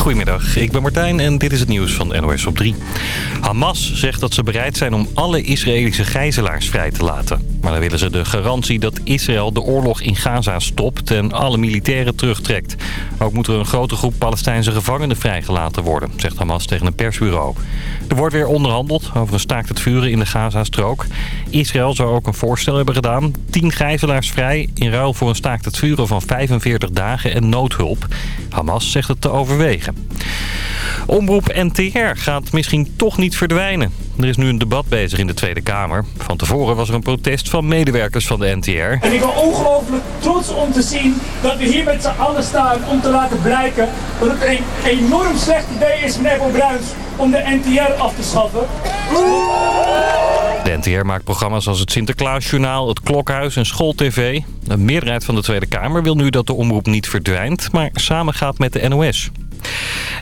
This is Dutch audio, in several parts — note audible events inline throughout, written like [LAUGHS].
Goedemiddag, ik ben Martijn en dit is het nieuws van NOS op 3. Hamas zegt dat ze bereid zijn om alle Israëlische gijzelaars vrij te laten. Maar dan willen ze de garantie dat Israël de oorlog in Gaza stopt en alle militairen terugtrekt. Ook moet er een grote groep Palestijnse gevangenen vrijgelaten worden, zegt Hamas tegen een persbureau. Er wordt weer onderhandeld over een staakt het vuren in de Gaza-strook. Israël zou ook een voorstel hebben gedaan. 10 gijzelaars vrij in ruil voor een staakt het vuren van 45 dagen en noodhulp. Hamas zegt het te overwegen. Omroep NTR gaat misschien toch niet verdwijnen. Er is nu een debat bezig in de Tweede Kamer. Van tevoren was er een protest van medewerkers van de NTR. En ik ben ongelooflijk trots om te zien dat we hier met z'n allen staan om te laten blijken dat het een enorm slecht idee is, meneer Bruins, om de NTR af te schaffen. De NTR maakt programma's als het Sinterklaasjournaal, het Klokhuis en SchoolTV. De meerderheid van de Tweede Kamer wil nu dat de omroep niet verdwijnt, maar samen gaat met de NOS.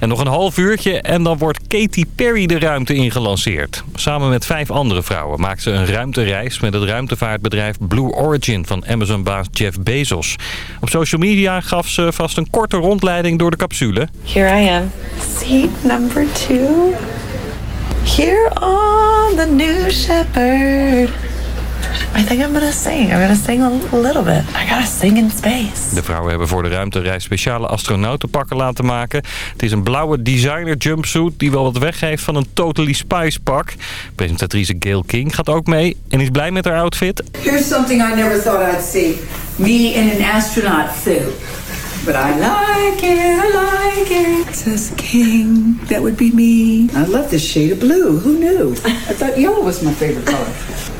En nog een half uurtje en dan wordt Katy Perry de ruimte ingelanceerd. Samen met vijf andere vrouwen maakt ze een ruimtereis met het ruimtevaartbedrijf Blue Origin van Amazon-baas Jeff Bezos. Op social media gaf ze vast een korte rondleiding door de capsule. Here I am, seat number two. Here on the New Shepard. I think I'm gonna sing. I'm gonna sing a little bit. I gotta sing in space. De vrouwen hebben voor de ruimtereis speciale astronautenpakken laten maken. Het is een blauwe designer jumpsuit die wel wat weggeeft van een Totally Spice pak. Presentatrice Gail King gaat ook mee en is blij met haar outfit. Here's something I never thought I'd see. Me in an astronaut suit. But I like it, I like it. It says king, that would be me. I love this shade of blue, who knew? I thought yellow was my favorite color.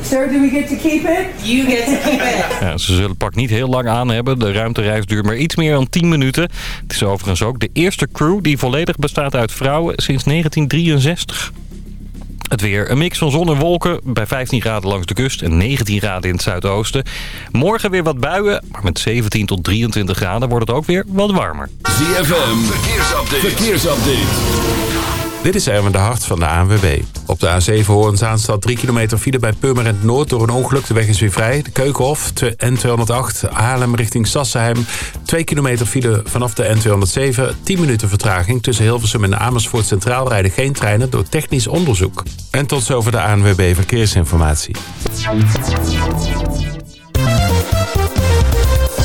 Sir, do we get to keep it? You get to keep it. [LAUGHS] Ja, ze zullen het pak niet heel lang aan hebben. De ruimtereis duurt maar iets meer dan 10 minuten. Het is overigens ook de eerste crew die volledig bestaat uit vrouwen sinds 1963. Het weer. Een mix van zon en wolken bij 15 graden langs de kust en 19 graden in het zuidoosten. Morgen weer wat buien, maar met 17 tot 23 graden wordt het ook weer wat warmer. ZFM, verkeersupdate. verkeersupdate. Dit is Erwin de Hart van de ANWB. Op de A7 Hoorn staat 3 kilometer file bij Purmerend Noord door een ongeluk. De weg is weer vrij. De Keukenhof N208 Haarlem richting Sassenheim. 2 kilometer file vanaf de N207. 10 minuten vertraging. Tussen Hilversum en Amersfoort Centraal rijden geen treinen door technisch onderzoek. En tot zover de ANWB Verkeersinformatie.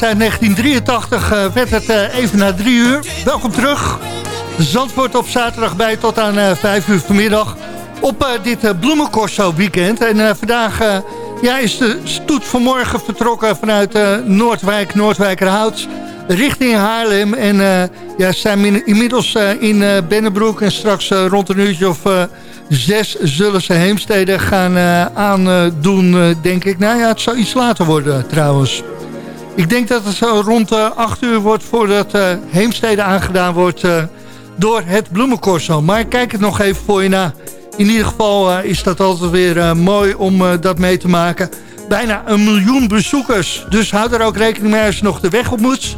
Eh, uit 1983 eh, werd het eh, even na drie uur. Welkom terug. Zandvoort op zaterdag bij tot aan eh, vijf uur vanmiddag. Op eh, dit bloemencorso weekend. En eh, vandaag eh, is de stoet vanmorgen vertrokken vanuit eh, Noordwijk, Noordwijkerhout. Richting Haarlem. En eh, ja, zijn in- inmiddels eh, in eh, Bennebroek. En straks eh, rond een uurtje of eh, zes zullen ze Heemstede gaan eh, aandoen, eh, denk ik. Nou ja, het zou iets later worden trouwens. Ik denk dat het zo rond de 8 uur wordt voordat eh Heemstede aangedaan wordt eh, door het bloemencorso. Maar ik kijk het nog even voor je na. In ieder geval eh, is dat altijd weer eh, mooi om eh, dat mee te maken. Bijna een miljoen bezoekers. Dus hou er ook rekening mee als je nog de weg op moet.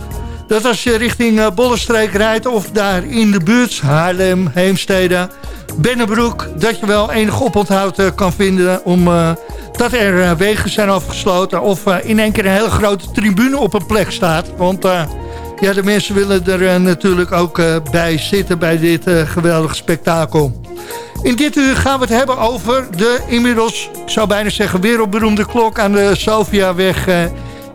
Dat als je richting eh, Bollenstreek rijdt of daar in de buurt, Haarlem, Heemstede, Bennebroek, dat je wel enig oponthoud eh, kan vinden om eh, dat er eh, wegen zijn afgesloten of eh, in één keer een hele grote tribune op een plek staat. Want eh, ja, de mensen willen er natuurlijk ook bij zitten bij dit geweldige spektakel. In dit uur gaan we het hebben over de inmiddels, ik zou bijna zeggen, wereldberoemde klok aan de Sofiaweg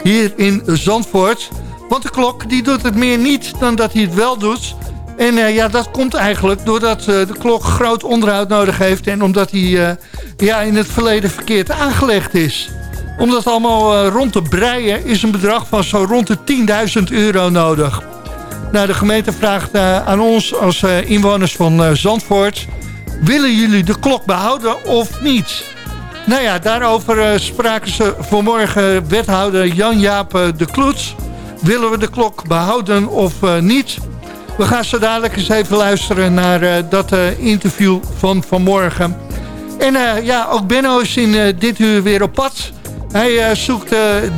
hier in Zandvoort. Want de klok die doet het meer niet dan dat hij het wel doet. En eh, ja, dat komt eigenlijk doordat eh, de klok groot onderhoud nodig heeft... en omdat hij eh, ja, in het verleden verkeerd aangelegd is. Om dat allemaal rond te breien is een bedrag van zo rond de 10.000 euro nodig. Nou, de gemeente vraagt aan ons als inwoners van Zandvoort... willen jullie de klok behouden of niet? Nou ja, daarover spraken ze vanmorgen wethouder Jan-Jaap de Kloets. Willen we de klok behouden of niet? We gaan zo dadelijk eens even luisteren naar eh, dat eh, interview van vanmorgen. En eh, ja, ook Benno is in dit uur weer op pad. Hij zoekt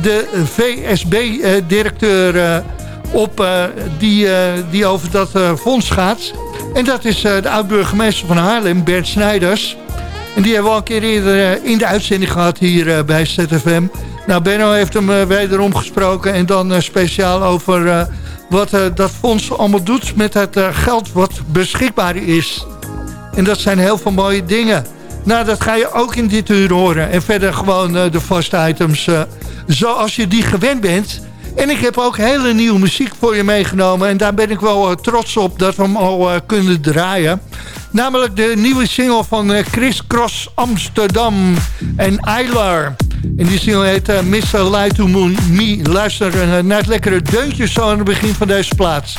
de VSB-directeur op die, die over dat fonds gaat. En dat is de oud-burgemeester van Haarlem, Bert Snijders. En die hebben we al een keer eerder in de uitzending gehad hier bij ZFM. Nou, Benno heeft hem wederom gesproken. En dan speciaal over wat eh, dat fonds allemaal doet met het eh, geld wat beschikbaar is. En dat zijn heel veel mooie dingen. Nou, dat ga je ook in dit uur horen. En verder gewoon eh, de vaste items zoals je die gewend bent. En ik heb ook hele nieuwe muziek voor je meegenomen. En daar ben ik wel trots op dat we hem al kunnen draaien. Namelijk de nieuwe single van Chris Cross Amsterdam en Eilar. En die single heet eh, Mr. Lie to Me. Luister eh, naar het lekkere deuntje zo aan het begin van deze plaats.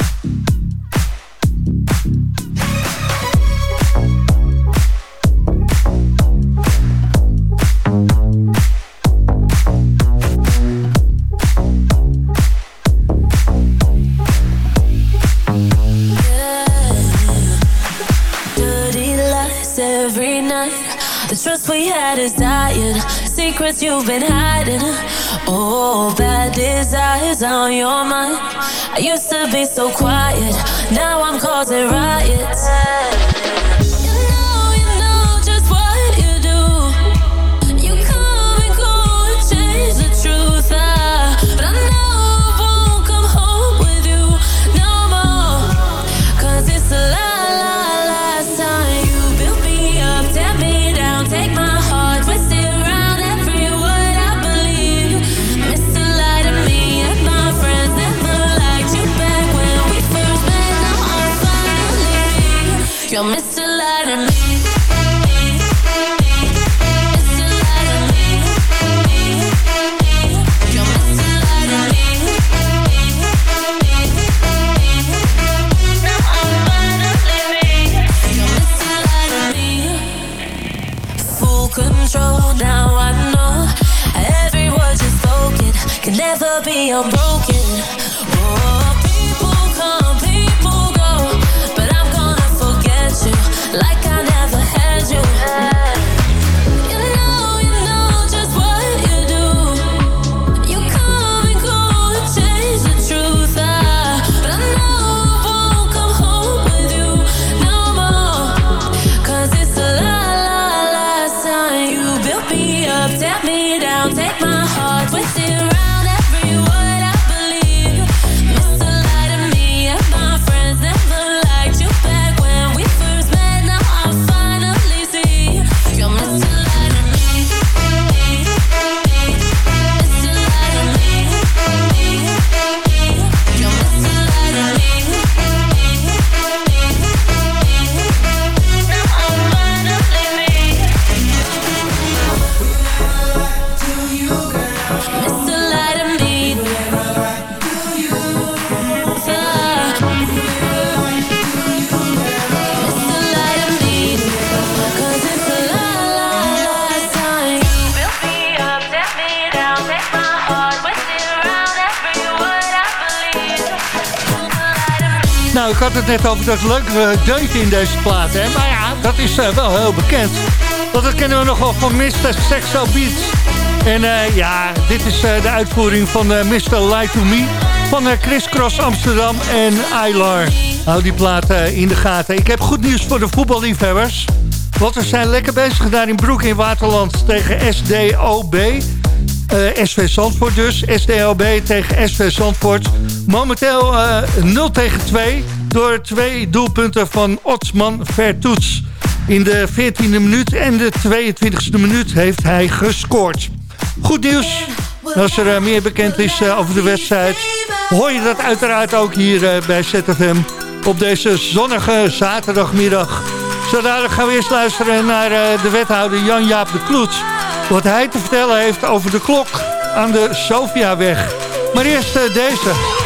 Secrets you've been hiding. Oh, bad desires on your mind. I used to be so quiet, now I'm causing riots. Be unbroken. Oh, net over dat leuke deuntje in deze plaat, hè. Maar ja, dat is eh, wel heel bekend. Want dat kennen we nog wel van Mr. Sexo Beats. En eh, ja, dit is eh, de uitvoering van eh, Mr. Lie to Me... van eh, Chris Cross Amsterdam en Ilar. Hou die plaat eh, in de gaten. Ik heb goed nieuws voor de voetballiefhebbers. Want we zijn lekker bezig daar in Broek in Waterland tegen SDOB. Eh, SV Zandvoort dus. SDOB tegen SV Zandvoort. Momenteel eh 0 tegen 2. Door twee doelpunten van Otsman Vertoets. In de 14e minuut en de 22e minuut heeft hij gescoord. Goed nieuws. Als er eh, meer bekend is eh, over de wedstrijd... hoor je dat uiteraard ook hier eh, bij ZFM... op deze zonnige zaterdagmiddag. Zodat gaan we eerst luisteren naar de wethouder Jan-Jaap de Kloet... wat hij te vertellen heeft over de klok aan de Sofiaweg. Maar eerst deze...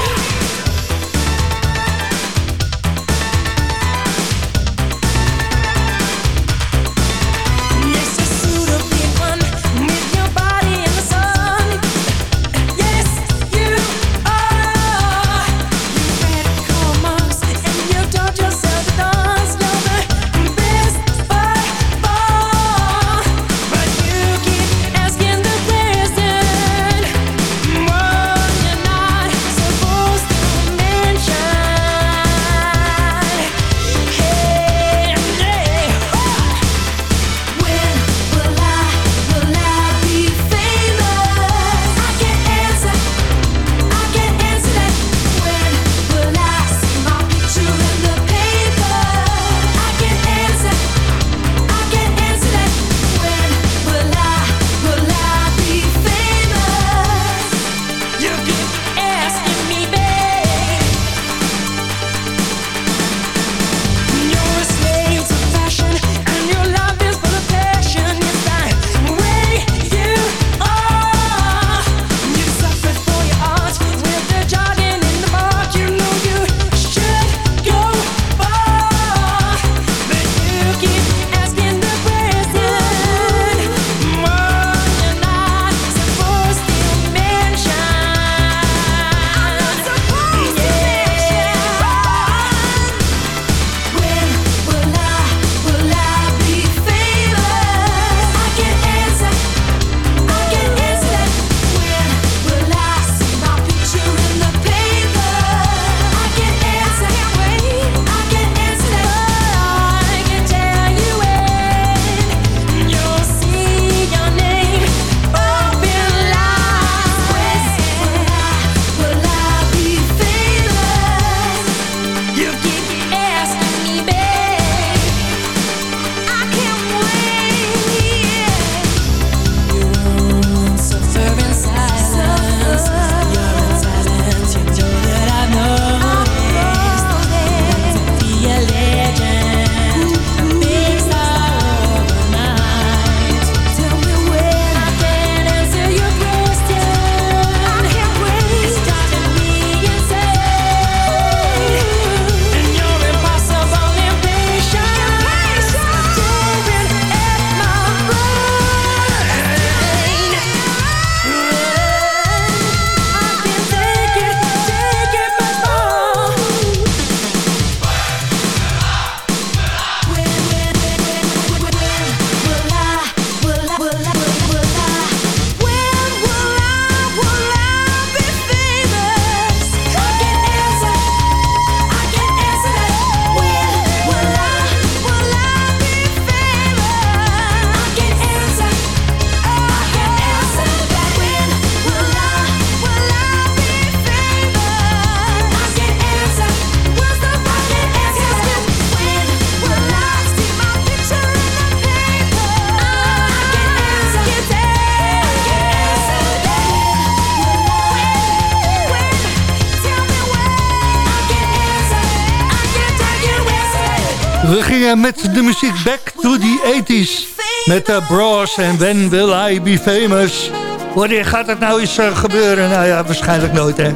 We gingen met de muziek back to the 80s. Met de Bros en When Will I Be Famous. Wanneer gaat het nou eens eh, gebeuren? Nou ja, waarschijnlijk nooit hè.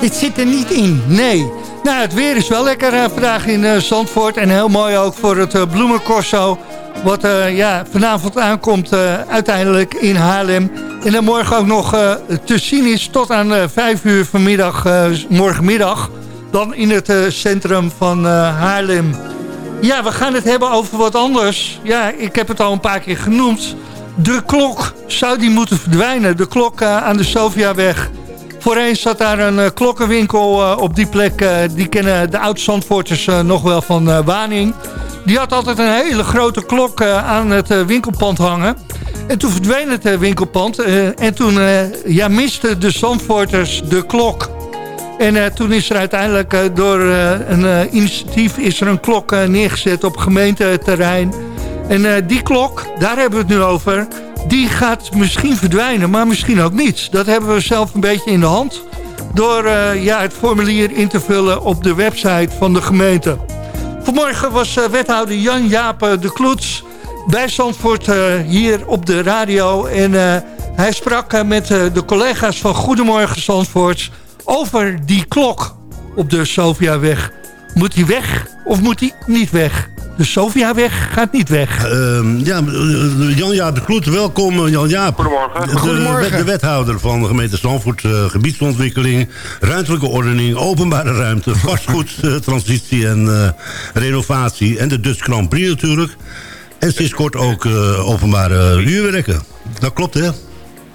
Dit zit er niet in, nee. Nou, het weer is wel lekker eh, vandaag in eh, Zandvoort. En heel mooi ook voor het uh, bloemencorso. Wat ja, vanavond aankomt uiteindelijk in Haarlem. En dan morgen ook nog eh, te zien is tot aan eh 5 uur vanmiddag, morgenmiddag. Dan in het centrum van Haarlem. Ja, we gaan het hebben over wat anders. Ja, ik heb het al een paar keer genoemd. De klok zou die moeten verdwijnen. De klok eh, aan de Sofiaweg. Voorheen zat daar een eh, klokkenwinkel eh, op die plek. die kennen de oud-Zandvoorters nog wel van Waning. Die had altijd een hele grote klok aan het winkelpand hangen. En toen verdween het winkelpand. en toen ja, misten de Zandvoorters de klok. En eh, toen is er uiteindelijk eh, door eh, een initiatief is er een klok neergezet op gemeenteterrein. En die klok, daar hebben we het nu over, die gaat misschien verdwijnen, maar misschien ook niet. Dat hebben we zelf een beetje in de hand door ja, het formulier in te vullen op de website van de gemeente. Vanmorgen was wethouder Jan-Jaap eh, de Kloets bij Zandvoort hier op de radio. En hij sprak met de collega's van Goedemorgen Zandvoort over die klok op de Sofiaweg. Moet die weg of moet die niet weg? De Sofiaweg gaat niet weg. Ehm, ja, eh, Jan-Jaap de Kloet, welkom eh, Jan-Jaap. Goedemorgen. De, Goedemorgen. De, de wethouder van de gemeente Zandvoort, eh, gebiedsontwikkeling, ruimtelijke ordening, openbare ruimte, [LAUGHS] vastgoedtransitie en eh, renovatie. En de Dutch Grand Prix natuurlijk. En sinds kort ook eh, openbare huurwerken. Dat klopt hè?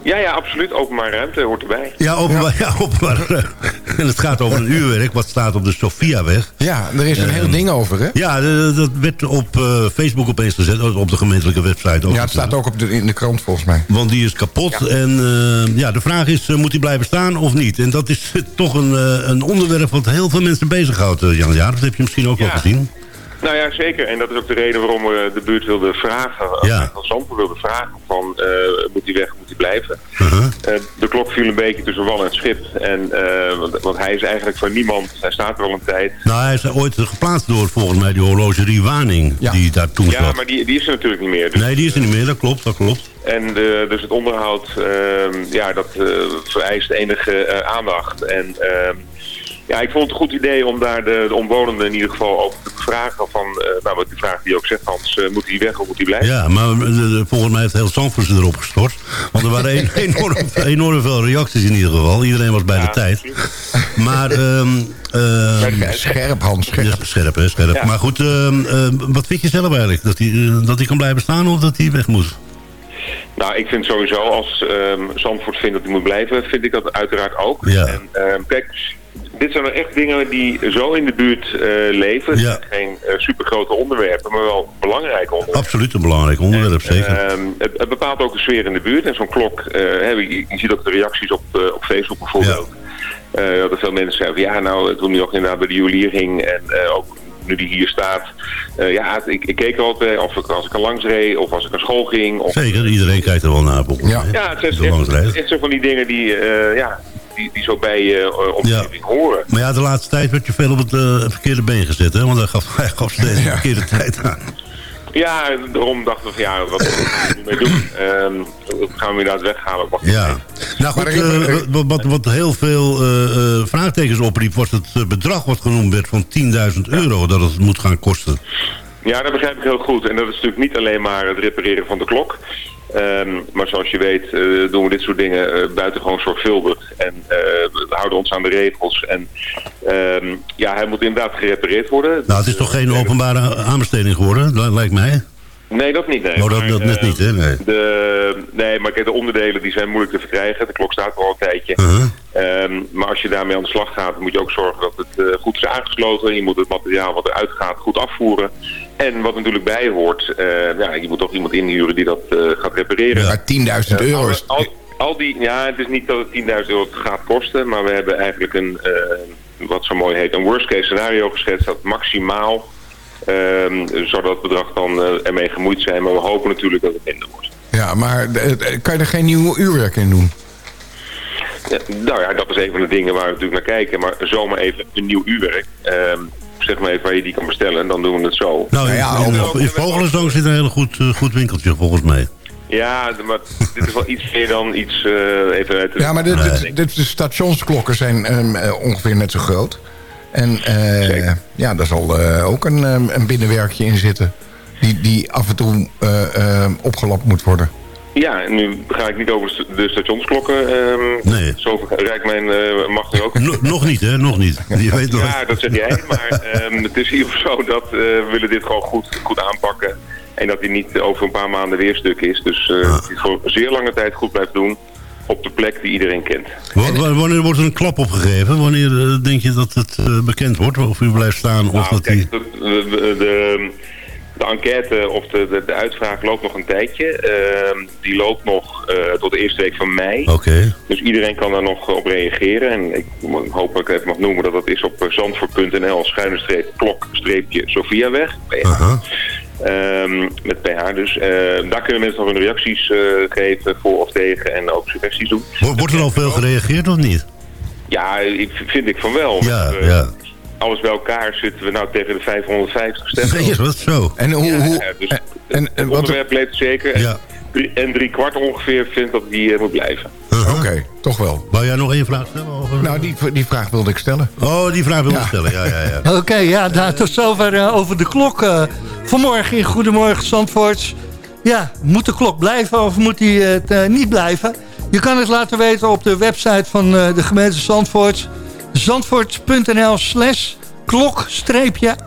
Ja, ja, absoluut. Openbare ruimte hoort erbij. Ja, openbaar, [LAUGHS] ja. openbare ruimte. En het gaat over een uurwerk wat staat op de Sofiaweg. Ja, er is een heel ding over, hè? Ja, dat werd op eh, Facebook opeens gezet, op de gemeentelijke website. Ook Ja, het staat ook op de, in de krant volgens mij. Want die is kapot. En eh, ja, de vraag is, eh, moet die blijven staan of niet? En dat is toch een, eh, een onderwerp wat heel veel mensen bezighoudt, Jan. Ja, dat heb je misschien ook wel Ja. gezien. Nou ja, zeker. En dat is ook de reden waarom we de buurt wilden vragen. Ja. Van Zandvoort wilden vragen van, eh, moet die weg, moet die blijven? Uh-huh. Eh, de klok viel een beetje tussen wal en het schip. En, eh, want, want hij is eigenlijk van niemand. Hij staat er al een tijd. Nou, hij is ooit geplaatst door volgens mij die horlogerie Waning. Die daar toen Ja, zat. maar die, die is er natuurlijk niet meer. Dus, Nee, die is er niet meer. Dat klopt, dat klopt. En eh, dus het onderhoud, ehm, ja, dat vereist enige eh, aandacht. En ehm, ja, ik vond het een goed idee om daar de, de omwonenden in ieder geval over te vragen. Van, eh, nou, wat die vraag die ook zegt, Hans, eh, moet die weg of moet die blijven? Ja, maar eh, de- volgens mij heeft heel Zandvoort erop gestort. Want er waren [LAUGHS] een- enorm, enorm veel reacties in ieder geval. Iedereen was bij de tijd. [LAUGHS] Maar... ehm, ehm, Scherp, Hans, scherp. Ja, scherp, hè, scherp. Ja. Maar goed, ehm, wat vind je zelf eigenlijk? Dat hij dat hij kan blijven staan of dat hij weg moet? Nou, ik vind sowieso, als ehm Zandvoort vindt dat hij moet blijven, vind ik dat uiteraard ook. Ja. En kijk, dit zijn echt dingen die zo in de buurt eh, leven. Het Ja. zijn geen eh, supergrote onderwerpen, maar wel belangrijke onderwerpen. Absoluut een belangrijk onderwerp, zeker. Ehm, het, het bepaalt ook de sfeer in de buurt. En zo'n klok, eh, hè, je, je ziet ook de reacties op, eh, op Facebook bijvoorbeeld. Eh, dat er veel mensen zeggen van ja, nou, toen hij nog inderdaad bij de juwelier ging en eh, ook nu die hier staat. eh, ja, ik, ik keek er altijd, of ik, als ik er langs reed, of als ik naar school ging. Of, Zeker, iedereen kijkt er wel naar. volgens mij. ja, het langs echt, zo van die dingen die, eh, ja, die, die zo bij je eh, omgeving horen. Maar ja, de laatste tijd werd je veel op het eh, verkeerde been gezet, hè? Want hij gaf, [LAUGHS] hij gaf steeds de verkeerde tijd aan. Ja, daarom dachten we van ja, wat gaan we nu mee doen? Ehm, gaan we inderdaad weghalen? Ja. Nou goed, eh, wat, wat, wat heel veel eh, eh, vraagtekens opriep... was het eh, bedrag wat genoemd werd van 10.000 euro... dat het moet gaan kosten. Ja, dat begrijp ik heel goed. En dat is natuurlijk niet alleen maar het repareren van de klok. Ehm, maar zoals je weet eh, doen we dit soort dingen eh, buitengewoon zorgvuldig. En eh, we houden ons aan de regels. En ehm, ja, hij moet inderdaad gerepareerd worden. Nou, het is toch geen openbare aanbesteding geworden, li- lijkt mij? Nee, dat niet. Nee. Oh, dat, net niet, hè? Nee. De, nee, maar kijk, de onderdelen die zijn moeilijk te verkrijgen. De klok staat er al een tijdje. Uh-huh. Ehm, maar als je daarmee aan de slag gaat, moet je ook zorgen dat het goed is aangesloten. Je moet het materiaal wat eruit gaat goed afvoeren. En wat natuurlijk bij hoort, eh, ja, je moet toch iemand inhuren die dat eh, gaat repareren. Maar 10.000 Eh, euro al- is... Al, al die, ja, het is niet dat het 10.000 euro gaat kosten, maar we hebben eigenlijk een, eh, wat zo mooi heet, een worst case scenario geschetst dat maximaal, ehm zodat het bedrag dan eh, ermee gemoeid zijn. Maar we hopen natuurlijk dat het minder wordt. Ja, maar kan je er geen nieuw uurwerk in doen? Ja, nou ja, dat is een van de dingen waar we natuurlijk naar kijken. Maar zomaar even een nieuw uurwerk. ehm, zeg maar even waar je die kan bestellen en dan doen we het zo. Nou, in, in, in zit een heel goed, eh, goed winkeltje volgens mij. Ja, maar dit is wel iets meer dan iets eh, even uit de... Ja, maar de, de, de, de stationsklokken zijn ehm, eh, ongeveer net zo groot. En eh, ja, daar zal eh, ook een, ehm, een binnenwerkje in zitten. Die, die af en toe eh, ehm, opgelapt moet worden. Ja, en nu ga ik niet over de stationsklokken. ehm Nee. Zo rijkt mijn eh, macht nu ook. No- nog niet, hè? Nog niet. [LAUGHS] Je weet nog. Ja, dat zeg jij. Maar ehm, het is hier zo dat eh, we willen dit gewoon goed, goed aanpakken. En dat hij niet over een paar maanden weer stuk is. Dus eh dat hij het voor zeer lange tijd goed blijft doen. Op de plek die iedereen kent. Wa- wa- Wanneer wordt er een klap opgegeven? Wanneer eh, denk je dat het bekend wordt? Of u blijft staan of Nou, dat die... kijk, de, de, de, de enquête of de, de, de uitvraag loopt nog een tijdje. Ehm, die loopt nog eh, tot de eerste week van mei. Oké. Dus iedereen kan daar nog op reageren. En ik hoop dat ik het even mag noemen dat dat is op eh, zandvoort.nl schuine streep klok streepje Sophiaweg. Aha. Ehm, met PH dus. Eh, daar kunnen mensen nog hun reacties eh, geven voor of tegen en ook suggesties doen. Wo- Wordt er al veel gereageerd of niet? Ja, ik, vind ik van wel. Ja, eh, ja. Alles bij elkaar zitten we nou tegen de 550 stemmen. Zeg wat zo? En hoe... Ja, hoe ja, dus en, en wat, onderwerp leeft zeker. En, Ja. drie, en drie kwart ongeveer vindt dat die eh, moet blijven. Oké, toch wel. Wou jij nog één vraag stellen? Over... Nou, die, die vraag wilde ik stellen. Oh, die vraag wil ik stellen. Ja, ja, ja. [LAUGHS] Oké, ja, nou, tot zover eh, over de klok. eh, vanmorgen in Goedemorgen Zandvoort. Ja, moet de klok blijven of moet die eh, het, eh, niet blijven? Je kan het laten weten op de website van eh, de gemeente Zandvoort. Zandvoort.nl slash klok-aan-de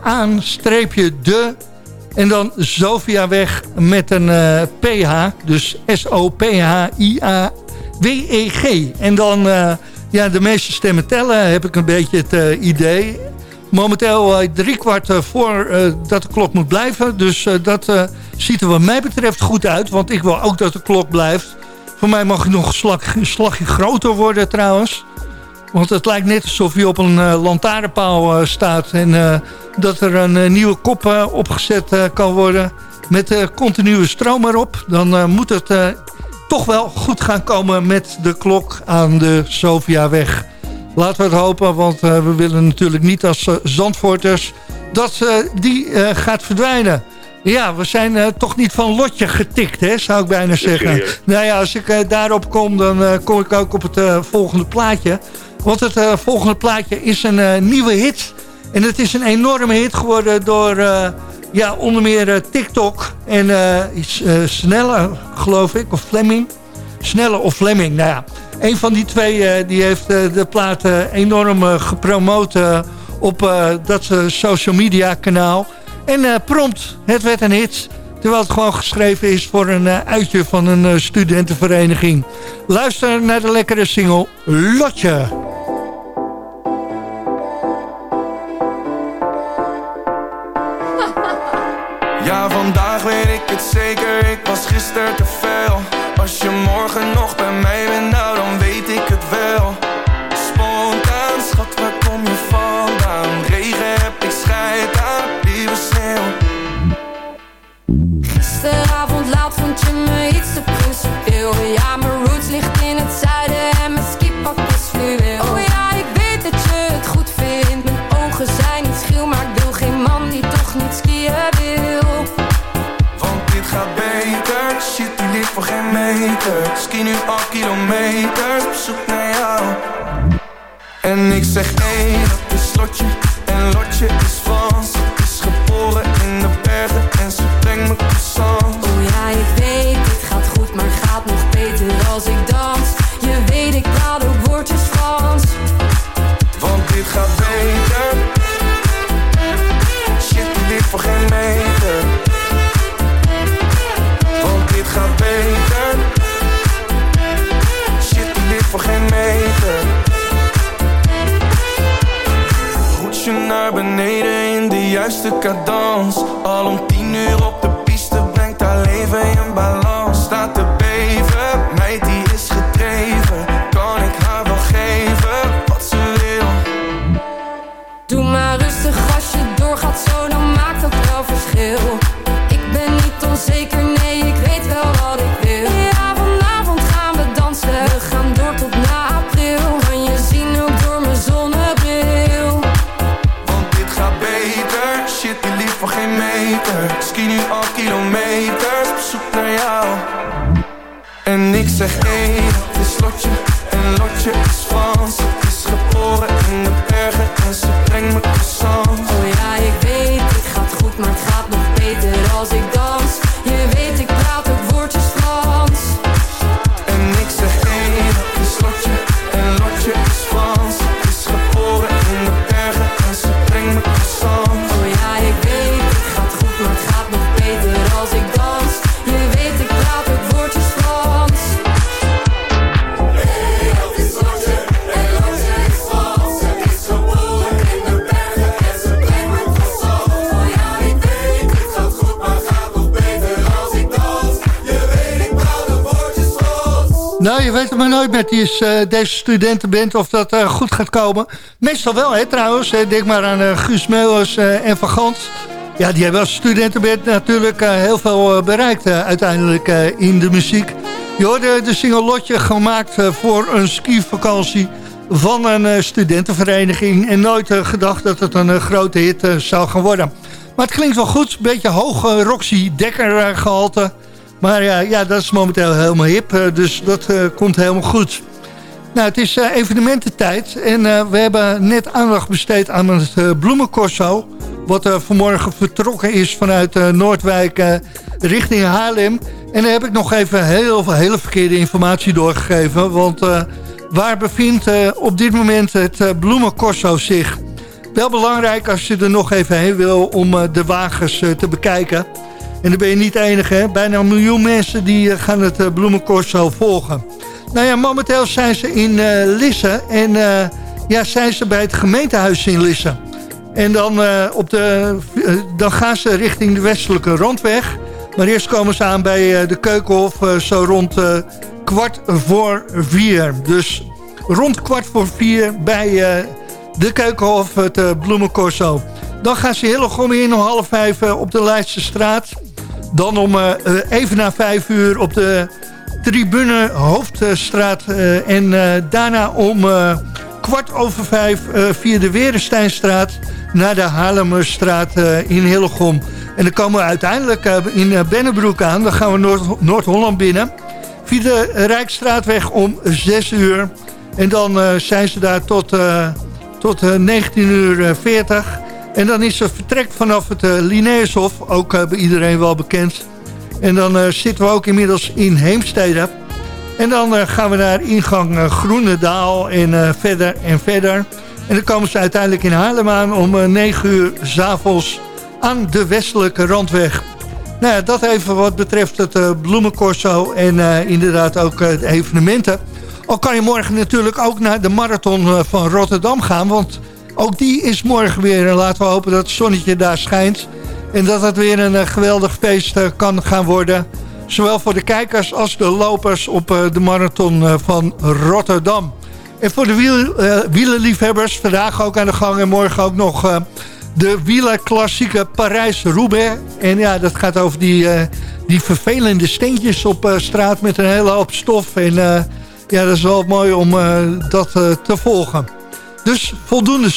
en dan Sofiaweg met een eh, PH. Dus S-O-P-H-I-A-W-E-G. En dan, eh, ja, de meeste stemmen tellen, heb ik een beetje het eh, idee. Momenteel uh, drie kwart voor dat de klok moet blijven. Dus dat ziet er wat mij betreft goed uit. Want ik wil ook dat de klok blijft. Voor mij mag hij nog een, slag, slagje groter worden trouwens. Want het lijkt net alsof je op een eh, lantaarnpaal eh, staat. En eh, dat er een nieuwe kop opgezet kan worden. Met continue stroom erop. Dan moet het toch wel goed gaan komen met de klok aan de Sofiaweg. Laten we het hopen, want we willen natuurlijk niet als Zandvoorters... dat die gaat verdwijnen. Ja, we zijn toch niet van lotje getikt, hè, zou ik bijna zeggen. Nou ja, als ik daarop kom, dan kom ik ook op het volgende plaatje. Want het eh, volgende plaatje is een eh, nieuwe hit. En het is een enorme hit geworden door eh, ja, onder meer TikTok. En iets, eh, Snelle, geloof ik, of Fleming. Snelle of Fleming, nou ja. Een van die twee die heeft de plaat enorm gepromoot op dat social media kanaal. En prompt, het werd een hit. Terwijl het gewoon geschreven is voor een uitje van een studentenvereniging. Luister naar de lekkere single Lotje. Weet ik het zeker, ik was gisteren te veel Als je morgen nog bij mij bent, nou dan weet ik het wel meter Ski nu al kilometers, op zoek naar jou. En ik zeg hé, dat is Lotje En Lotje is Frans Ze is geboren in de bergen En ze brengt me croissants Oh ja, ik weet, dit gaat goed, maar gaat nog beter als ik dans. Je weet, ik praat ook woordjes Frans. Want dit gaat juiste cadans. Al om tien uur op de piste brengt haar leven in balans. Staat te met die, eh, deze studentenband of dat eh, goed gaat komen. Meestal wel, hè, trouwens. Hè. Denk maar aan eh, Guus Meeuwers eh, en Van Gans. Ja, die hebben als studentenband natuurlijk heel veel bereikt uiteindelijk in de muziek. Je hoorde de single Lotje gemaakt voor een skivakantie van een studentenvereniging. En nooit gedacht dat het een grote hit zou gaan worden. Maar het klinkt wel goed. Beetje hoog Roxy Dekker eh, gehalte. Maar ja, ja, dat is momenteel helemaal hip. eh, dus dat eh, komt helemaal goed. Nou, het is eh, evenemententijd. En eh, we hebben net aandacht besteed aan het eh, bloemencorso. Wat eh, vanmorgen vertrokken is vanuit eh, Noordwijk eh, richting Haarlem. En daar heb ik nog even heel veel hele verkeerde informatie doorgegeven. Want eh, waar bevindt eh, op dit moment het eh, bloemencorso zich? Wel belangrijk als je er nog even heen wil om eh, de wagens eh, te bekijken. En dan ben je niet de enige. Hè? Bijna een miljoen mensen die eh, gaan het uh, bloemencorso volgen. Nou ja, momenteel zijn ze in uh, Lisse. En ja, zijn ze bij het gemeentehuis in Lisse. En dan, op de, dan gaan ze richting de westelijke randweg. Maar eerst komen ze aan bij de Keukenhof zo rond kwart voor vier. Dus rond kwart voor vier bij de Keukenhof, het uh, bloemencorso. Dan gaan ze Hillegom in om half vijf uh, op de Leidse straat. Dan om uh, even na vijf uur op de tribune Hoofdstraat. Uh, en daarna om kwart over vijf via de Werensteinstraat naar de Haarlemmerstraat in Hillegom. En dan komen we uiteindelijk in Bennebroek aan. Dan gaan we Noord-Holland binnen. Via de Rijksstraatweg om zes uur. En dan zijn ze daar tot, tot 19 uur 40. En dan is er vertrek vanaf het Linnaeushof. Ook bij iedereen wel bekend. En dan uh, zitten we ook inmiddels in Heemstede. En dan uh, gaan we naar ingang uh, Groenendaal en verder en verder. En dan komen ze uiteindelijk in Haarlem aan om 9 uur s'avonds aan de westelijke randweg. Nou ja, dat even wat betreft het bloemencorso en inderdaad ook de evenementen. Al kan je morgen natuurlijk ook naar de marathon van Rotterdam gaan. Want ook die is morgen weer. En laten we hopen dat het zonnetje daar schijnt. En dat het weer een uh, geweldig feest uh, kan gaan worden. Zowel voor de kijkers als de lopers op uh, de marathon van Rotterdam. En voor de wiel, wielerliefhebbers, vandaag ook aan de gang en morgen ook nog de wielerklassieke Parijs-Roubaix. En ja, dat gaat over die, die vervelende steentjes op straat met een hele hoop stof. En ja, dat is wel mooi om dat te volgen. Dus voldoende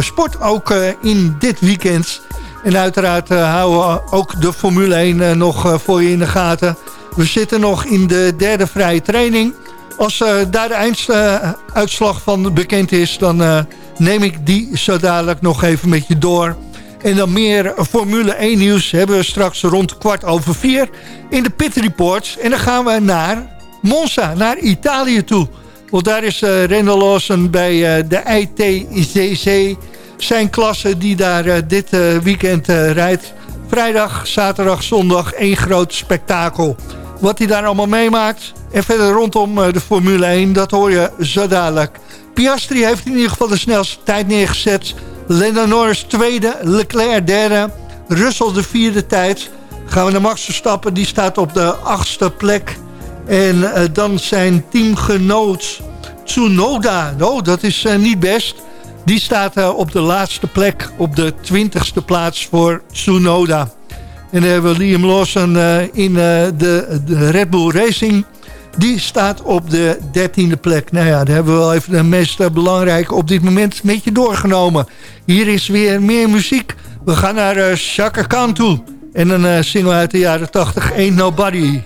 sport ook in dit weekend. En uiteraard uh, houden we ook de Formule 1 uh, nog uh, voor je in de gaten. We zitten nog in de derde vrije training. Als daar de einduitslag van bekend is... dan neem ik die zo dadelijk nog even met je door. En dan meer Formule 1 nieuws hebben we straks rond kwart over vier... in de Pit Reports. En dan gaan we naar Monza, naar Italië toe. Want daar is Randall Lawson bij de ITCC zijn klasse die daar uh, dit uh, weekend uh, rijdt. Vrijdag, zaterdag, zondag, één groot spektakel. Wat hij daar allemaal meemaakt en verder rondom de Formule 1, dat hoor je zo dadelijk. Piastri heeft in ieder geval de snelste tijd neergezet. Lando Norris tweede, Leclerc derde, Russell de vierde tijd. Gaan we naar Max Verstappen, die staat op de achtste plek. En dan zijn teamgenoot Tsunoda, oh, dat is niet best... Die staat uh, op de laatste plek, op de twintigste plaats voor Tsunoda. En dan hebben we Liam Lawson uh, in uh, de, de, Red Bull Racing. Die staat op de dertiende plek. Nou ja, daar hebben we wel even de meest belangrijke op dit moment een beetje doorgenomen. Hier is weer meer muziek. We gaan naar uh, Chaka Khan toe. En een single uit de jaren 80, Ain't Nobody.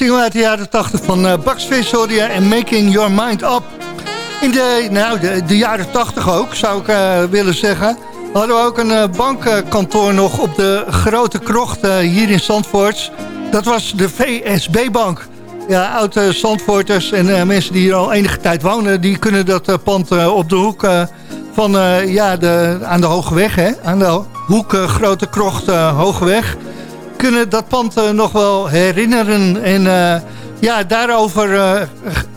Single uit de jaren 80 van uh, Bugs hoorde je en Making Your Mind Up. In de, nou, de, de jaren 80 ook, zou ik eh, willen zeggen... hadden we ook een eh, bankkantoor nog op de Grote Krocht eh, hier in Zandvoort. Dat was de VSB-bank. Ja, oude Zandvoorters en eh, mensen die hier al enige tijd wonen... die kunnen dat eh, pand eh, op de hoek eh, van, eh, ja, de, aan de Hogeweg... Hè? aan de hoek eh, Grote Krocht eh, Hogeweg kunnen dat pand eh, nog wel herinneren. En eh, ja, daarover eh,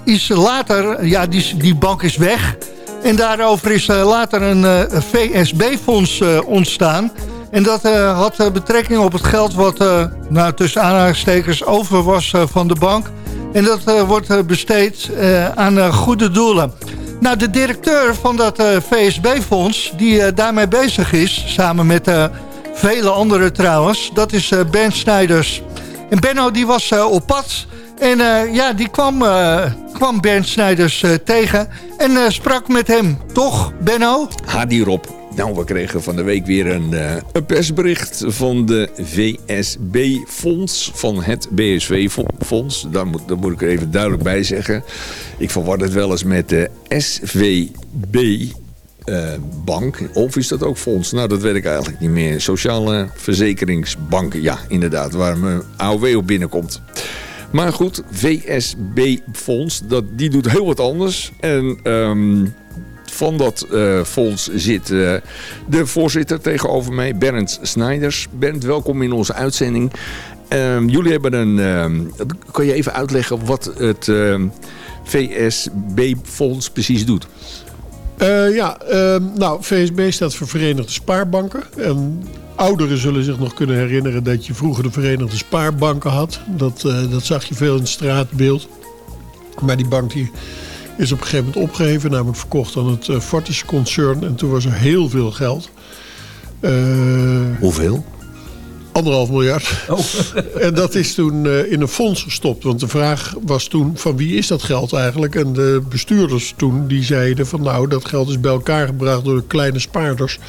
is later, ja, die, die bank is weg. En daarover is later een VSB-fonds ontstaan. En dat had betrekking op het geld wat eh, nou, tussen aanhalingstekens over was van de bank. En dat wordt besteed aan goede doelen. Nou, de directeur van dat VSB-fonds, die daarmee bezig is... samen met vele anderen trouwens, dat is eh, Ben Snijders. En Benno die was eh, op pad en eh, ja, die kwam, kwam Ben Snijders tegen en sprak met hem. Toch, Benno? Hadi Rob. Nou, we kregen van de week weer een, eh, een persbericht van de VSB-fonds, van het BSV-fonds. Daar moet, daar moet ik er even duidelijk bij zeggen. Ik verwar het wel eens met de SVB. Eh, bank, of is dat ook fonds? Nou, dat weet ik eigenlijk niet meer. Sociale verzekeringsbanken, ja, inderdaad, waar mijn AOW op binnenkomt. Maar goed, VSB-fonds, dat, die doet heel wat anders. En ehm, van dat eh, fonds zit eh, de voorzitter tegenover mij, Bernd Snijders. Bernd, welkom in onze uitzending. Ehm, jullie hebben een... ehm, kan je even uitleggen wat het VSB-fonds precies doet? Eh, ja, ehm, nou, VSB staat voor Verenigde Spaarbanken. En ouderen zullen zich nog kunnen herinneren dat je vroeger de Verenigde Spaarbanken had. Dat, eh, dat zag je veel in het straatbeeld. Maar die bank die is op een gegeven moment opgeheven, namelijk verkocht aan het uh, Fortis Concern. En toen was er heel veel geld. Eh, Hoeveel? Anderhalf miljard. [LAUGHS] en dat is toen eh, in een fonds gestopt. Want de vraag was toen van wie is dat geld eigenlijk? En de bestuurders toen die zeiden van nou dat geld is bij elkaar gebracht door de kleine spaarders.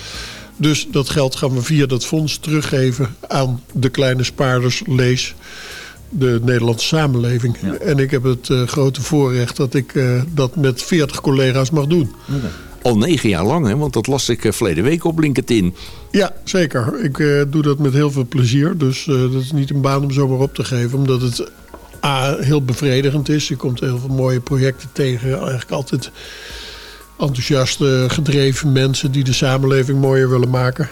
Dus dat geld gaan we via dat fonds teruggeven aan de kleine spaarders. Lees de Nederlandse samenleving. En ik heb het eh, grote voorrecht dat ik eh, dat met 40 collega's mag doen. Al negen jaar lang, hè? want dat las ik eh, verleden week op LinkedIn. Ja, zeker. Ik eh, doe dat met heel veel plezier. Dus eh, dat is niet een baan om zomaar op te geven. Omdat het A, heel bevredigend is. Je komt heel veel mooie projecten tegen. Eigenlijk altijd enthousiaste, gedreven mensen die de samenleving mooier willen maken.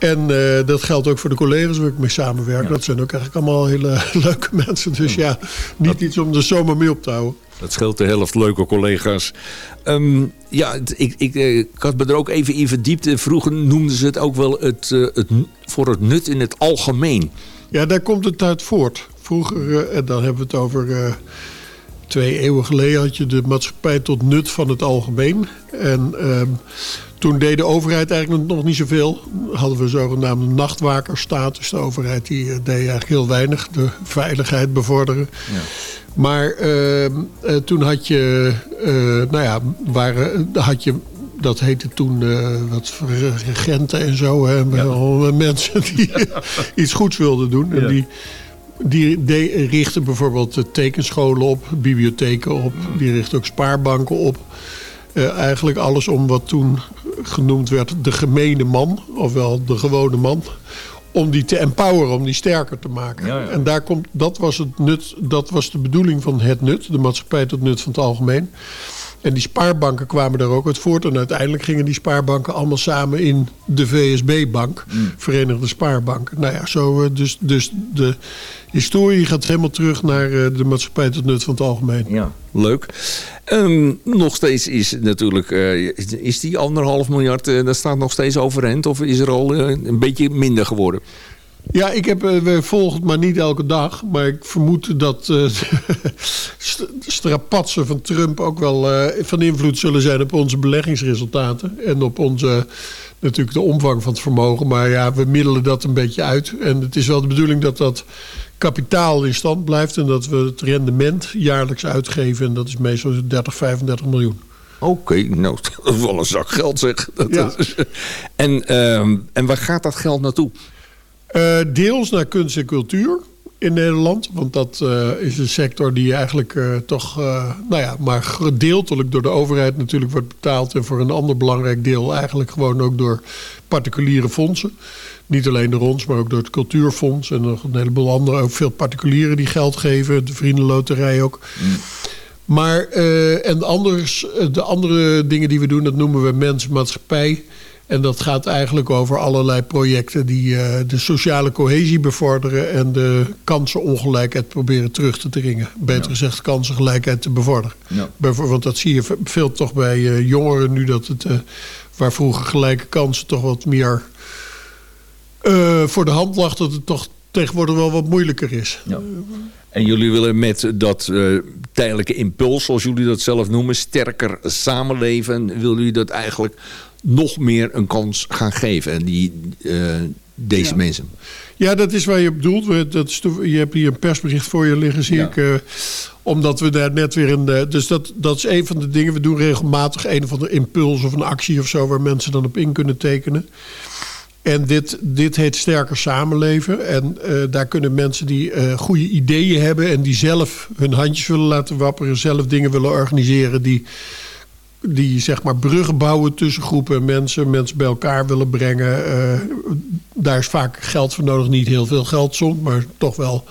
En eh, dat geldt ook voor de collega's waar ik mee samenwerk. Dat zijn ook eigenlijk allemaal hele [LAUGHS] leuke mensen. Dus ja, niet iets om er zomaar mee op te houden. Dat scheelt de helft leuke collega's. Ehm, ja, ik, ik, eh, ik had me er ook even in verdiept. Vroeger noemden ze het ook wel het, eh, het, voor het nut in het algemeen. Ja, daar komt het uit voort. Vroeger, en dan hebben we het over twee eeuwen geleden, had je de maatschappij tot nut van het algemeen. En ehm, toen deed de overheid eigenlijk nog niet zoveel. Hadden we zogenaamde nachtwakerstaat. Dus de overheid die eh, deed eigenlijk heel weinig. De veiligheid bevorderen. Maar ehm, eh, toen had je, eh, nou ja, waren, had je, dat heette toen wat regenten en zo. Hè, allemaal mensen die [LAUGHS] iets goeds wilden doen. En Ja. die, die de, richten bijvoorbeeld tekenscholen op, bibliotheken op. Die richten ook spaarbanken op. Eigenlijk alles om wat toen genoemd werd de gemene man, ofwel de gewone man. Om die te empoweren, om die sterker te maken. En daar komt, dat was het nut, dat was de bedoeling van het nut, de maatschappij tot nut van het algemeen. En die spaarbanken kwamen daar ook uit voort. En uiteindelijk gingen die spaarbanken allemaal samen in de VSB-bank. Verenigde Spaarbanken. Nou ja, zo, eh, dus, dus de historie gaat helemaal terug naar eh, de maatschappij tot nut van het algemeen. Ja. Leuk. Ehm, nog steeds is natuurlijk, eh, is- die anderhalf miljard, dat staat nog steeds overeind? Of is er al een beetje minder geworden? Ja, ik heb, eh, we volgen het maar niet elke dag. Maar ik vermoed dat [LAUGHS] st- strapatsen van Trump ook wel eh, van invloed zullen zijn op onze beleggingsresultaten. En op onze, natuurlijk de omvang van het vermogen. Maar ja, we middelen dat een beetje uit. En het is wel de bedoeling dat dat kapitaal in stand blijft. En dat we het rendement jaarlijks uitgeven. En dat is meestal 30, 35 miljoen. Oké, nou, [LAUGHS] dat is wel een zak geld zeg. Dat Ja. is- en, ehm, en waar gaat dat geld naartoe? Eh, deels naar kunst en cultuur in Nederland. Want dat eh, is een sector die eigenlijk eh, toch, nou ja, maar gedeeltelijk door de overheid natuurlijk wordt betaald. En voor een ander belangrijk deel eigenlijk gewoon ook door particuliere fondsen. Niet alleen door ons, maar ook door het Cultuurfonds. En nog een heleboel andere, ook veel particulieren die geld geven. De Vriendenloterij ook. Maar, eh, en anders, de andere dingen die we doen, dat noemen we mens, maatschappij. En dat gaat eigenlijk over allerlei projecten die eh, de sociale cohesie bevorderen en de kansenongelijkheid proberen terug te dringen. Beter gezegd, kansengelijkheid te bevorderen. Ja. Bijvoorbeeld, want dat zie je veel toch bij eh, jongeren nu, dat het, eh, waar vroeger gelijke kansen toch wat meer voor de hand lag, dat het toch tegenwoordig wel wat moeilijker is. En jullie willen met dat tijdelijke impuls, zoals jullie dat zelf noemen, sterker samenleven, willen jullie dat eigenlijk nog meer een kans gaan geven? En die, eh, deze mensen. Ja, dat is waar je op bedoelt. Dat is je hebt hier een persbericht voor je liggen, zie ik. eh, omdat we daar net weer een... eh, dus dat, dat is een van de dingen. We doen regelmatig een of andere impuls of een actie of zo... waar mensen dan op in kunnen tekenen. En dit, dit heet Sterker Samenleven. En eh, daar kunnen mensen die eh, goede ideeën hebben... en die zelf hun handjes willen laten wapperen... zelf dingen willen organiseren die die zeg maar bruggen bouwen tussen groepen en mensen, mensen bij elkaar willen brengen. Eh, daar is vaak geld voor nodig, niet heel veel geld soms, maar toch wel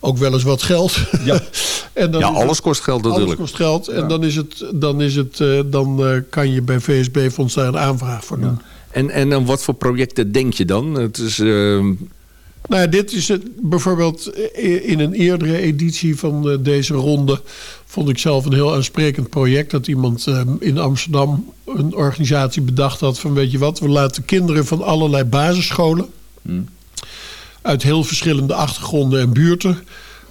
ook wel eens wat geld. Ja, [LAUGHS] en dan ja het- alles kost geld natuurlijk. Alles kost geld en dan is het, dan is het, eh, dan eh, kan je bij VSB Fonds daar een aanvraag voor doen. En, en aan wat voor projecten denk je dan? Het is, ehm, Nou, ja, dit is het, bijvoorbeeld i- in een eerdere editie van eh, deze ronde vond ik zelf een heel aansprekend project. Dat iemand eh, in Amsterdam een organisatie bedacht had van weet je wat, we laten kinderen van allerlei basisscholen uit heel verschillende achtergronden en buurten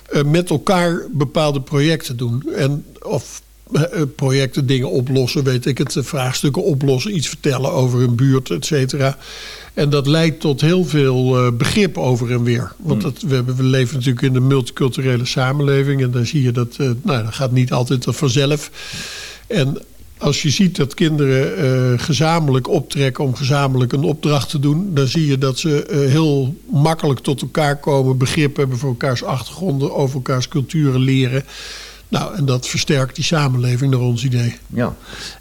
eh, met elkaar bepaalde projecten doen. En of eh, eh, projecten, dingen oplossen, weet ik het, eh, vraagstukken oplossen, iets vertellen over hun buurt, et cetera. En dat leidt tot heel veel eh, begrip over en weer. Want dat, we, hebben, we leven natuurlijk in een multiculturele samenleving. En daar zie je dat, eh, nou, dat gaat niet altijd vanzelf. En als je ziet dat kinderen eh, gezamenlijk optrekken om gezamenlijk een opdracht te doen, dan zie je dat ze heel makkelijk tot elkaar komen, begrip hebben voor elkaars achtergronden, over elkaars culturen leren. Nou, en dat versterkt die samenleving naar ons idee. Ja.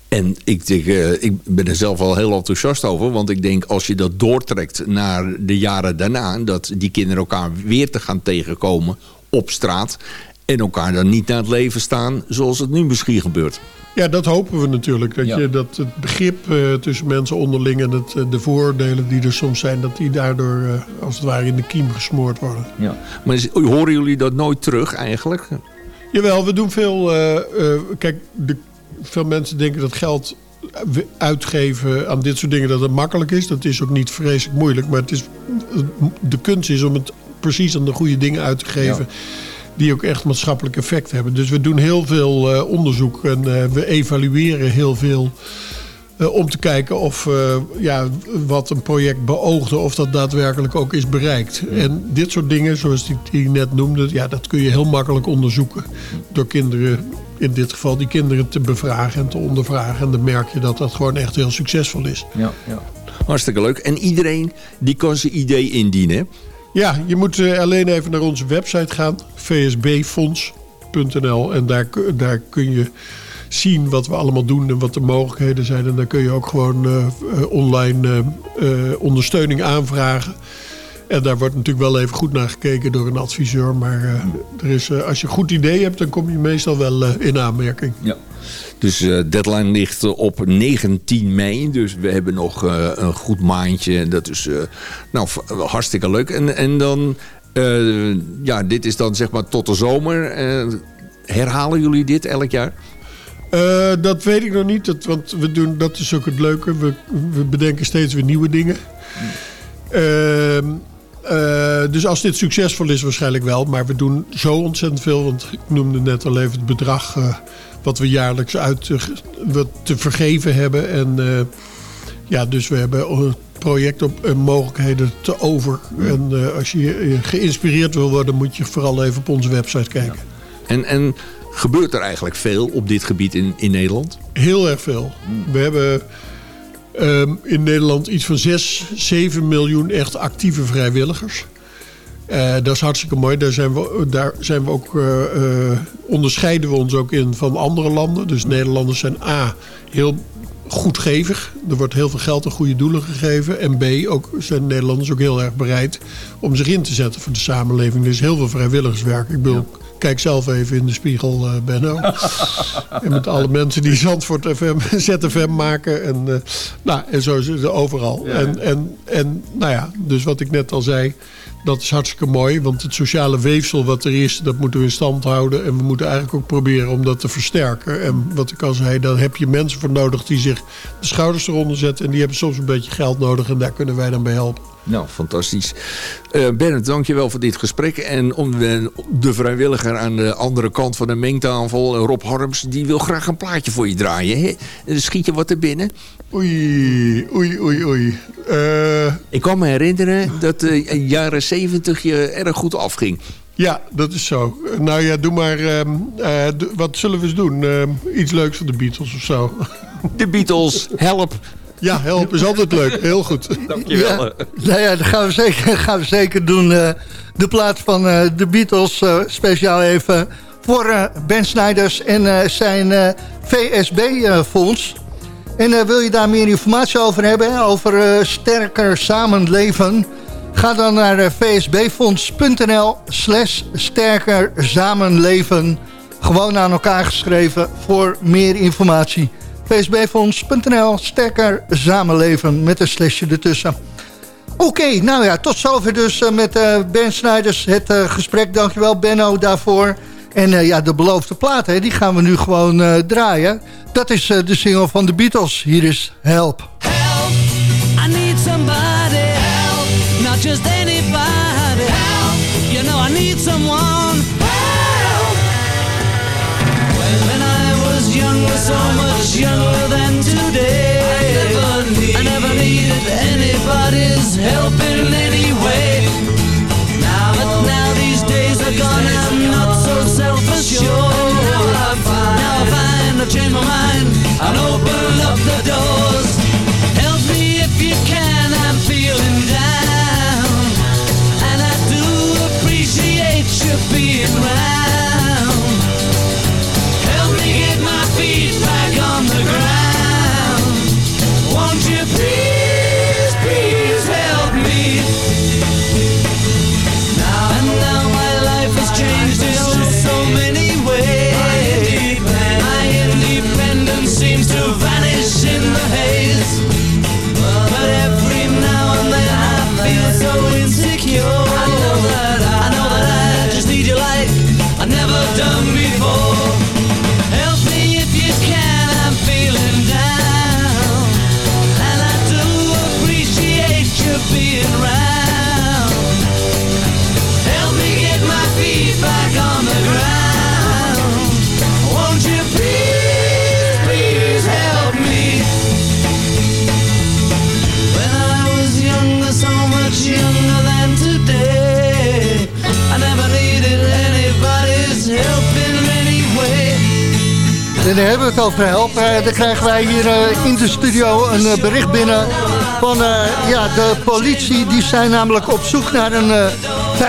En ik, denk, eh, ik ben er zelf al heel enthousiast over. Want ik denk als je dat doortrekt naar de jaren daarna... dat die kinderen elkaar weer te gaan tegenkomen op straat... En elkaar dan niet naar het leven staan zoals het nu misschien gebeurt. Ja, dat hopen we natuurlijk. Dat, Ja. je, dat het begrip eh, tussen mensen onderling en het, eh, de vooroordelen die er soms zijn... dat die daardoor als het ware in de kiem gesmoord worden. Ja. Maar horen jullie dat nooit terug eigenlijk? Jawel, we doen veel... eh, eh, kijk, de, veel mensen denken dat geld we- uitgeven aan dit soort dingen... dat het makkelijk is. Dat is ook niet vreselijk moeilijk. Maar het is, de kunst is om het precies aan de goede dingen uit te geven... die ook echt maatschappelijk effect hebben. Dus we doen heel veel eh, onderzoek en eh, we evalueren heel veel... eh, om te kijken of eh, ja, wat een project beoogde, of dat daadwerkelijk ook is bereikt. En dit soort dingen, zoals die, die net noemde, ja, dat kun je heel makkelijk onderzoeken. Door kinderen, in dit geval die kinderen te bevragen en te ondervragen. En dan merk je dat dat gewoon echt heel succesvol is. Ja, ja. Hartstikke leuk. En iedereen die kan zijn idee indienen. Ja, je moet eh, alleen even naar onze website gaan, vsbfonds.nl. En daar, daar kun je zien wat we allemaal doen en wat de mogelijkheden zijn. En daar kun je ook gewoon eh, eh, online eh, ondersteuning aanvragen. En daar wordt natuurlijk wel even goed naar gekeken door een adviseur. Maar er is, als je een goed idee hebt, dan kom je meestal wel in aanmerking. Ja. Dus eh deadline ligt op 19 mei. Dus we hebben nog een goed maandje. Dat is nou, hartstikke leuk. En, en dan, ja, dit is dan zeg maar tot de zomer. Herhalen jullie dit elk jaar? Eh, dat weet ik nog niet, want we doen, dat is ook het leuke. We, we bedenken steeds weer nieuwe dingen. Ehm, eh, dus als dit succesvol is, waarschijnlijk wel. Maar we doen zo ontzettend veel. Want ik noemde net al even het bedrag eh, wat we jaarlijks uit te, vergeven hebben. En ja, dus we hebben project op en mogelijkheden te over. En als je geïnspireerd wil worden, moet je vooral even op onze website kijken. En, en gebeurt er eigenlijk veel op dit gebied in, in Nederland? Heel erg veel. We hebben ehm, in Nederland iets van 6, 7 miljoen echt actieve vrijwilligers. Eh, dat is hartstikke mooi. Daar zijn we, daar zijn we ook, eh, eh, onderscheiden we ons ook in van andere landen. Dus Nederlanders zijn A, heel goedgevig. Er wordt heel veel geld aan goede doelen gegeven. En B, ook, zijn Nederlanders ook heel erg bereid om zich in te zetten voor de samenleving. Er is heel veel vrijwilligerswerk. Ik bedoel, kijk zelf even in de spiegel, eh, Benno. [LAUGHS] en met alle mensen die Zandvoort FM, ZFM maken. En, eh, nou, en zo is het overal. En, en, en nou ja, dus wat ik net al zei... Dat is hartstikke mooi, want het sociale weefsel wat er is, dat moeten we in stand houden. En we moeten eigenlijk ook proberen om dat te versterken. En wat ik al zei, daar heb je mensen voor nodig die zich de schouders eronder zetten. En die hebben soms een beetje geld nodig en daar kunnen wij dan bij helpen. Nou, fantastisch. Eh Bernard, dankjewel voor dit gesprek. En om de, vrijwilliger aan de andere kant van de mengtafel, eh, Rob Harms, die wil graag een plaatje voor je draaien. Hè? Schiet je wat er binnen. Oei, oei, oei, oei. Eh, Ik kan me herinneren dat de jaren zeventig je erg goed afging. Ja, dat is zo. Nou ja, doe maar. ehm, eh, wat zullen we eens doen? Ehm, iets leuks van de Beatles of zo. De Beatles, help. Ja, help is altijd leuk. Heel goed. Dankjewel. Ja, nou ja, dat gaan we zeker, [LAUGHS] gaan we zeker doen. eh, de plaat van eh, de Beatles eh, speciaal even voor Ben Snijders en zijn VSB-fonds. en wil je daar meer informatie over hebben, over sterker samenleven... ga dan naar vsbfonds.nl slash sterker samenleven. Gewoon aan elkaar geschreven voor meer informatie vsbfonds.nl, sterker samenleven met een slashje ertussen. Oké, nou ja, tot zover dus eh, met eh, Ben Snijders het eh, gesprek. Dankjewel Benno daarvoor. En ja, de beloofde plaat, hè, die gaan we nu gewoon draaien. Dat is de single van de Beatles. Hier is Help. I need somebody help, not just anybody help. You know I need someone much younger than today, I never, need, I never needed anybody's help in any way. Now, but now these days are gone, I'm not so self-assured. Now I find, now I find I've changed my mind and open up the wij hier eh, in de studio een eh, bericht binnen van eh, ja, de politie. Die zijn namelijk op zoek naar een eh,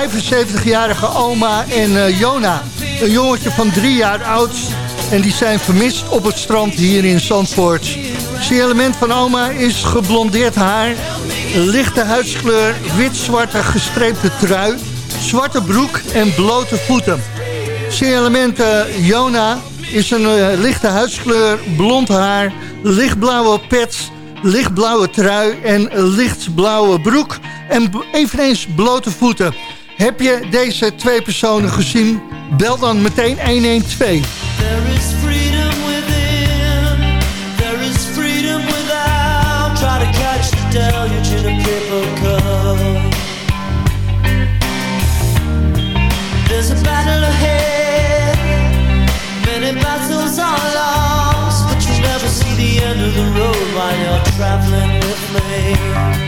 75-jarige oma en Jona. Een jongetje van drie jaar oud. En die zijn vermist op het strand hier in Zandvoort. Signalement van oma is geblondeerd haar, lichte huidskleur, wit-zwarte gestreepte trui, zwarte broek en blote voeten. Signalement Jona is een lichte huidskleur, blond haar, lichtblauwe pet, lichtblauwe trui en lichtblauwe broek en eveneens blote voeten. Heb je deze twee personen gezien? Bel dan meteen 112. Traveling with me.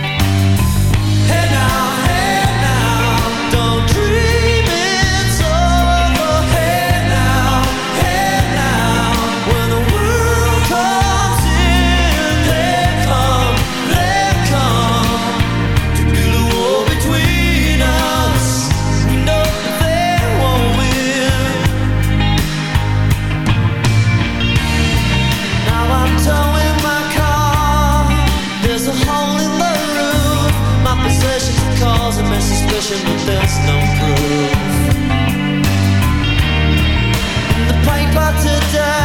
There's no proof. The paper today,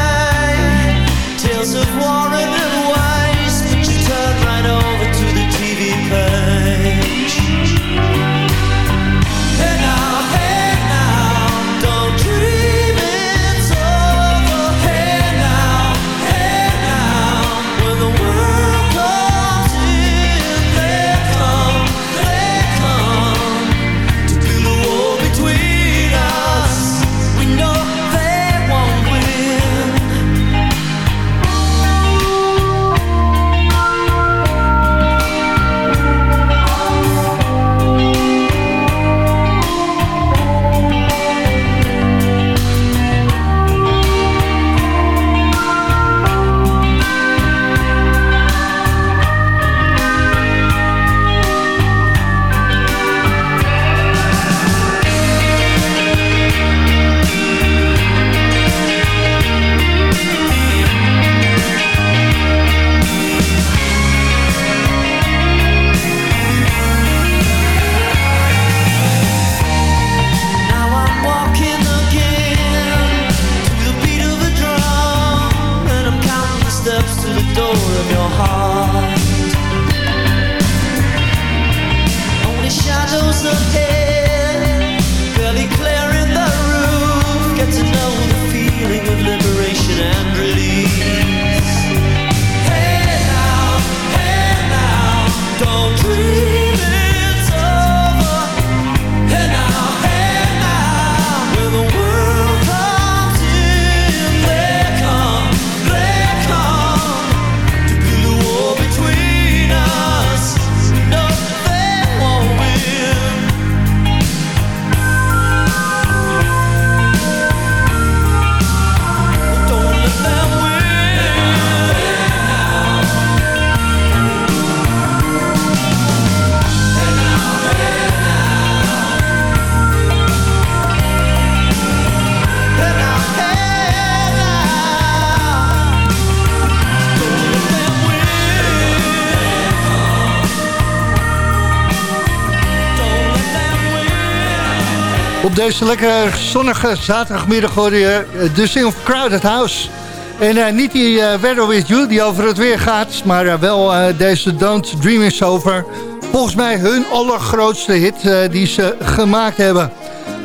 deze lekker zonnige zaterdagmiddag hoor je de single Crowded House. En eh, niet die eh, Weather With You die over het weer gaat, maar eh, wel deze Don't Dream Is Over. Volgens mij hun allergrootste hit die ze gemaakt hebben.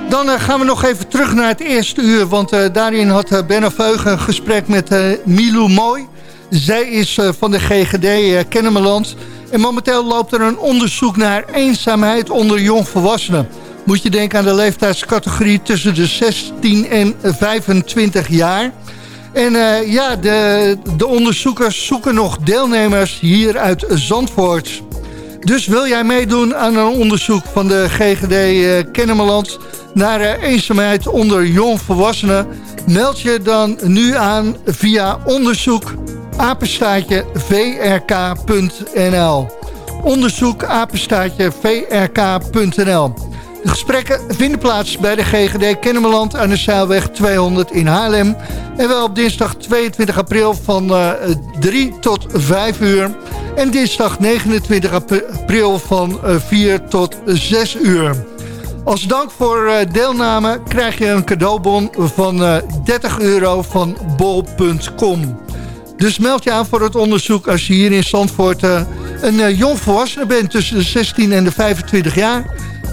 Dan gaan we nog even terug naar het eerste uur, want daarin had uh, Benno Veugen een gesprek met Milou Mooi. Zij is van de GGD Kennemerland. En momenteel loopt er een onderzoek naar eenzaamheid onder jongvolwassenen. Moet je denken aan de leeftijdscategorie tussen de 16 en 25 jaar. En eh, ja, de, de onderzoekers zoeken nog deelnemers hier uit Zandvoort. Dus wil jij meedoen aan een onderzoek van de GGD eh, Kennemerland... naar eh, eenzaamheid onder jongvolwassenen... Meld je dan nu aan via onderzoek apenstaatje vrk.nl. Onderzoek vrk.nl. De gesprekken vinden plaats bij de GGD Kennemerland aan de Zeilweg 200 in Haarlem. En wel op dinsdag 22 april van uh, 3 tot 5 uur. En dinsdag 29 april van uh, 4 tot 6 uur. Als dank voor uh, deelname krijg je een cadeaubon van uh, 30 euro van bol.com. Dus meld je aan voor het onderzoek als je hier in Zandvoort een jong volwassene bent tussen de 16 en de 25 jaar.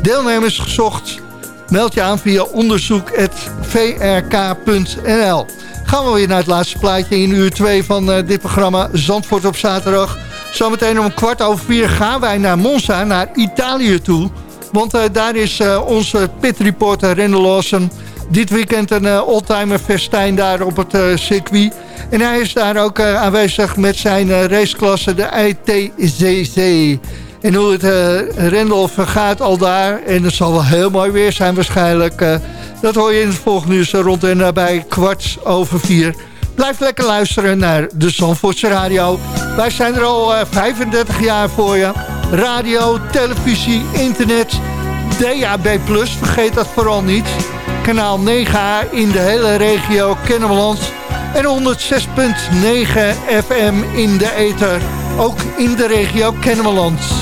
Deelnemers gezocht. Meld je aan via onderzoek.vrk.nl. Gaan we weer naar het laatste plaatje in uur 2 van uh, dit programma Zandvoort op zaterdag. Zometeen om kwart over vier gaan wij naar Monza, naar Italië toe. Want uh, daar is uh, onze pitreporter Rendel Lawson dit weekend een uh, oldtimer festijn daar op het circuit. En hij is daar ook aanwezig met zijn raceklasse, de ITCC. En hoe het Rendel vergaat al daar, en het zal wel heel mooi weer zijn waarschijnlijk... dat hoor je in het volgende nieuws rond en nabij kwart over vier. Blijf lekker luisteren naar de Zandvoortse Radio. Wij zijn er al 35 jaar voor je. Radio, televisie, internet, DAB+, vergeet dat vooral niet kanaal 9A in de hele regio Kennemerland. En 106.9 FM in de ether, ook in de regio Kennemerland.